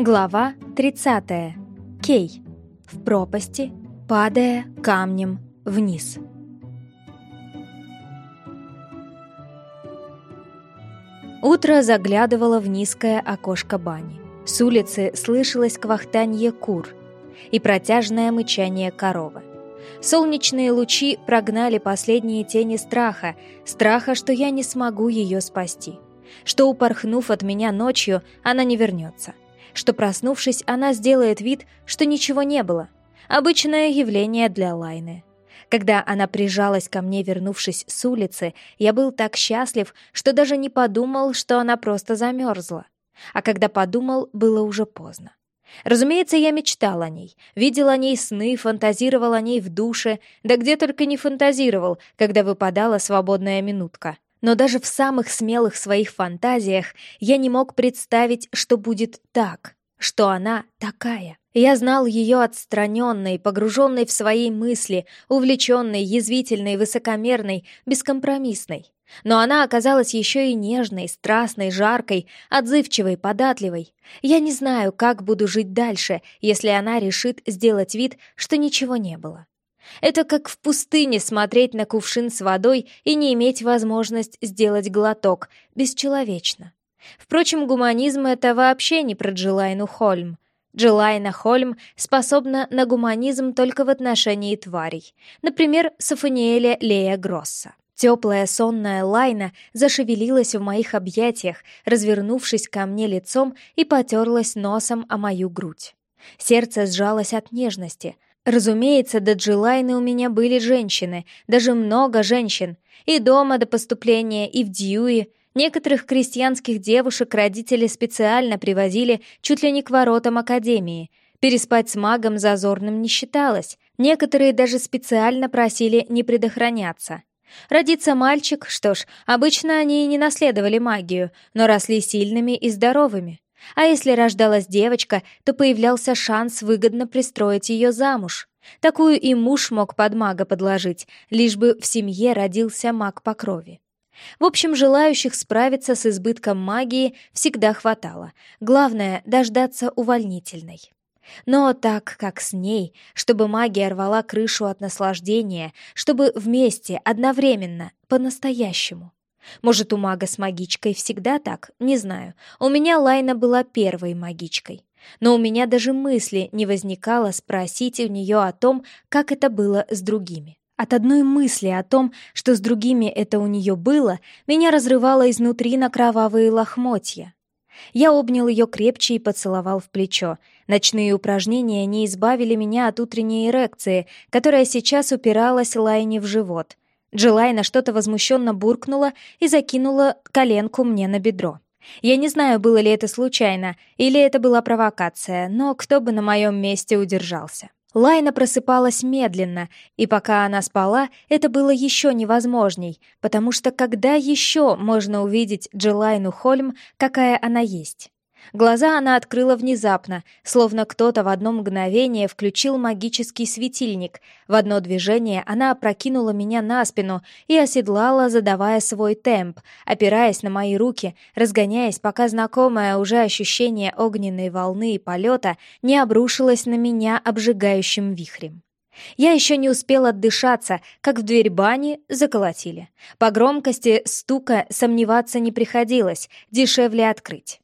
Глава 30. Кей. В пропасти, падая камнем вниз. Утро заглядывало в низкое окошко бани. С улицы слышалось квахтанье кур и протяжное мычание коровы. Солнечные лучи прогнали последние тени страха, страха, что я не смогу ее спасти, что, упорхнув от меня ночью, она не вернется — что, проснувшись, она сделает вид, что ничего не было. Обычное явление для Лайны. Когда она прижалась ко мне, вернувшись с улицы, я был так счастлив, что даже не подумал, что она просто замерзла. А когда подумал, было уже поздно. Разумеется, я мечтал о ней, видел о ней сны, фантазировал о ней в душе, да где только не фантазировал, когда выпадала свободная минутка. Но даже в самых смелых своих фантазиях я не мог представить, что будет так, что она такая. Я знал ее отстраненной, погруженной в свои мысли, увлеченной, язвительной, высокомерной, бескомпромиссной. Но она оказалась еще и нежной, страстной, жаркой, отзывчивой, податливой. Я не знаю, как буду жить дальше, если она решит сделать вид, что ничего не было. Это как в пустыне смотреть на кувшин с водой и не иметь возможность сделать глоток. Бесчеловечно. Впрочем, гуманизм — это вообще не про Джилайну Хольм. Джилайна Хольм способна на гуманизм только в отношении тварей. Например, Сафаниэля Лея Гросса. Теплая сонная лайна зашевелилась в моих объятиях, развернувшись ко мне лицом и потерлась носом о мою грудь. Сердце сжалось от нежности — Разумеется, до Джилайны у меня были женщины, даже много женщин. И дома до поступления, и в Дьюи. Некоторых крестьянских девушек родители специально привозили чуть ли не к воротам академии. Переспать с магом зазорным не считалось. Некоторые даже специально просили не предохраняться. Родится мальчик, что ж, обычно они и не наследовали магию, но росли сильными и здоровыми. А если рождалась девочка, то появлялся шанс выгодно пристроить ее замуж. Такую и муж мог под мага подложить, лишь бы в семье родился маг по крови. В общем, желающих справиться с избытком магии всегда хватало. Главное — дождаться увольнительной. Но так, как с ней, чтобы магия рвала крышу от наслаждения, чтобы вместе, одновременно, по-настоящему. Может, у мага с магичкой всегда так? Не знаю. У меня Лайна была первой магичкой. Но у меня даже мысли не возникало спросить у нее о том, как это было с другими. От одной мысли о том, что с другими это у нее было, меня разрывало изнутри на кровавые лохмотья. Я обнял ее крепче и поцеловал в плечо. Ночные упражнения не избавили меня от утренней эрекции, которая сейчас упиралась Лайне в живот — Джилайна что-то возмущенно буркнула и закинула коленку мне на бедро. Я не знаю, было ли это случайно, или это была провокация, но кто бы на моем месте удержался. Лайна просыпалась медленно, и пока она спала, это было еще невозможней, потому что когда еще можно увидеть Джилайну Хольм, какая она есть? Глаза она открыла внезапно, словно кто-то в одно мгновение включил магический светильник. В одно движение она опрокинула меня на спину и оседлала, задавая свой темп, опираясь на мои руки, разгоняясь, пока знакомое уже ощущение огненной волны и полета не обрушилось на меня обжигающим вихрем. Я еще не успел отдышаться, как в дверь бани заколотили. По громкости стука сомневаться не приходилось, дешевле открыть.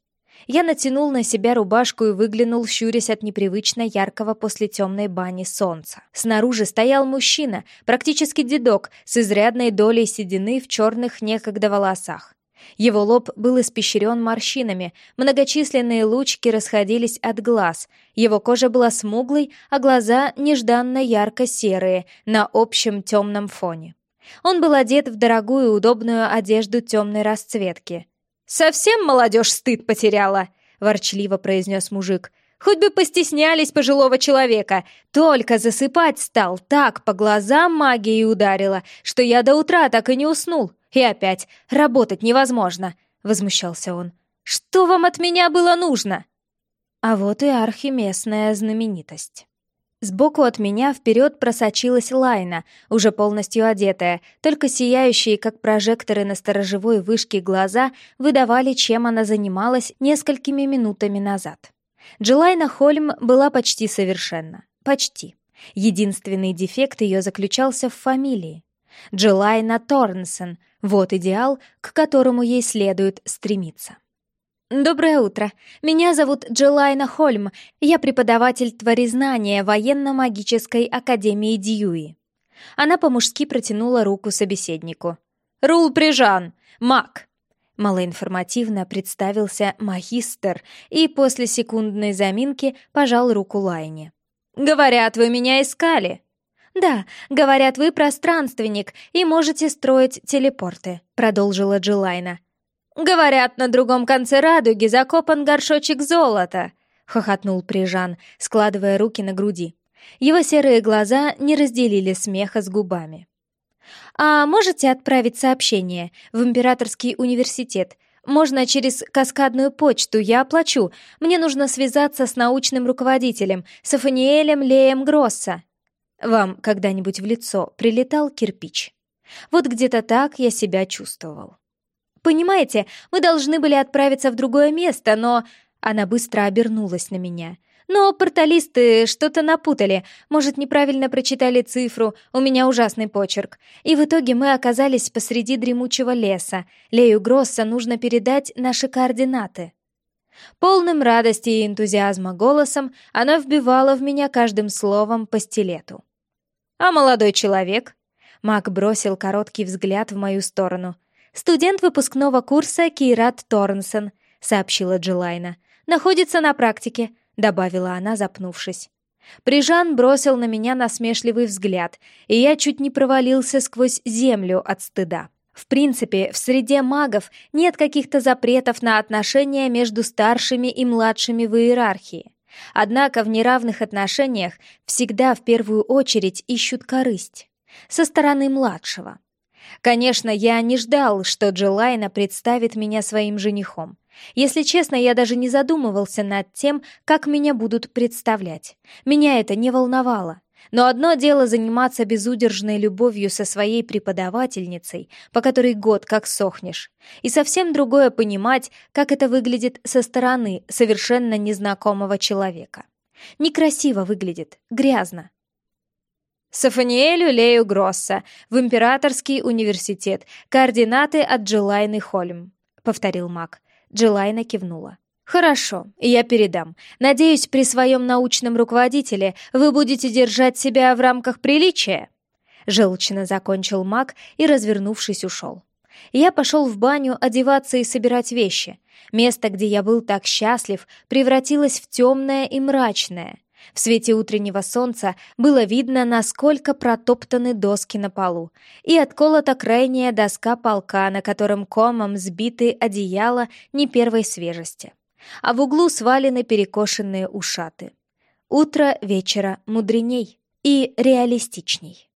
Я натянул на себя рубашку и выглянул, щурясь от непривычно яркого после темной бани солнца. Снаружи стоял мужчина, практически дедок, с изрядной долей седины в черных некогда волосах. Его лоб был испещрен морщинами, многочисленные лучки расходились от глаз, его кожа была смуглой, а глаза нежданно ярко-серые на общем темном фоне. Он был одет в дорогую удобную одежду темной расцветки. «Совсем молодежь стыд потеряла!» — ворчливо произнес мужик. «Хоть бы постеснялись пожилого человека! Только засыпать стал, так по глазам магией ударила, что я до утра так и не уснул. И опять, работать невозможно!» — возмущался он. «Что вам от меня было нужно?» А вот и архиместная знаменитость. Сбоку от меня вперед просочилась Лайна, уже полностью одетая, только сияющие, как прожекторы на сторожевой вышке глаза, выдавали, чем она занималась несколькими минутами назад. Джилайна Хольм была почти совершенна. Почти. Единственный дефект ее заключался в фамилии. Джилайна Торнсон — вот идеал, к которому ей следует стремиться. «Доброе утро. Меня зовут Джилайна Хольм. Я преподаватель творезнания военно-магической академии Дьюи». Она по-мужски протянула руку собеседнику. «Рул Прижан! Маг!» Малоинформативно представился магистр и после секундной заминки пожал руку Лайне. «Говорят, вы меня искали!» «Да, говорят, вы пространственник и можете строить телепорты», — продолжила Джилайна. «Говорят, на другом конце радуги закопан горшочек золота», — хохотнул Прижан, складывая руки на груди. Его серые глаза не разделили смеха с губами. «А можете отправить сообщение в Императорский университет? Можно через каскадную почту, я оплачу. Мне нужно связаться с научным руководителем, Сафаниэлем Леем Гросса». Вам когда-нибудь в лицо прилетал кирпич? Вот где-то так я себя чувствовал. Понимаете, мы должны были отправиться в другое место, но... Она быстро обернулась на меня. Но порталисты что-то напутали, может, неправильно прочитали цифру, у меня ужасный почерк. И в итоге мы оказались посреди дремучего леса. Лею Гросса нужно передать наши координаты. Полным радости и энтузиазма голосом она вбивала в меня каждым словом по стилету. «А молодой человек?» Мак бросил короткий взгляд в мою сторону. «Студент выпускного курса Кейрат Торнсон», — сообщила Джилайна. «Находится на практике», — добавила она, запнувшись. Прижан бросил на меня насмешливый взгляд, и я чуть не провалился сквозь землю от стыда. В принципе, в среде магов нет каких-то запретов на отношения между старшими и младшими в иерархии. Однако в неравных отношениях всегда в первую очередь ищут корысть. Со стороны младшего. Конечно, я не ждал, что Джилайна представит меня своим женихом. Если честно, я даже не задумывался над тем, как меня будут представлять. Меня это не волновало. Но одно дело заниматься безудержной любовью со своей преподавательницей, по которой год как сохнешь, и совсем другое понимать, как это выглядит со стороны совершенно незнакомого человека. Некрасиво выглядит, грязно. Сафаниэлю Лею Гросса, в Императорский университет, координаты от Джилайны Хольм, повторил маг. Джилайна кивнула. «Хорошо, я передам. Надеюсь, при своем научном руководителе вы будете держать себя в рамках приличия?» Желчно закончил маг и, развернувшись, ушел. Я пошел в баню одеваться и собирать вещи. Место, где я был так счастлив, превратилось в темное и мрачное. В свете утреннего солнца было видно, насколько протоптаны доски на полу, и отколота крайняя доска полка, на котором комом сбиты одеяла не первой свежести а в углу свалены перекошенные ушаты. Утро вечера мудреней и реалистичней.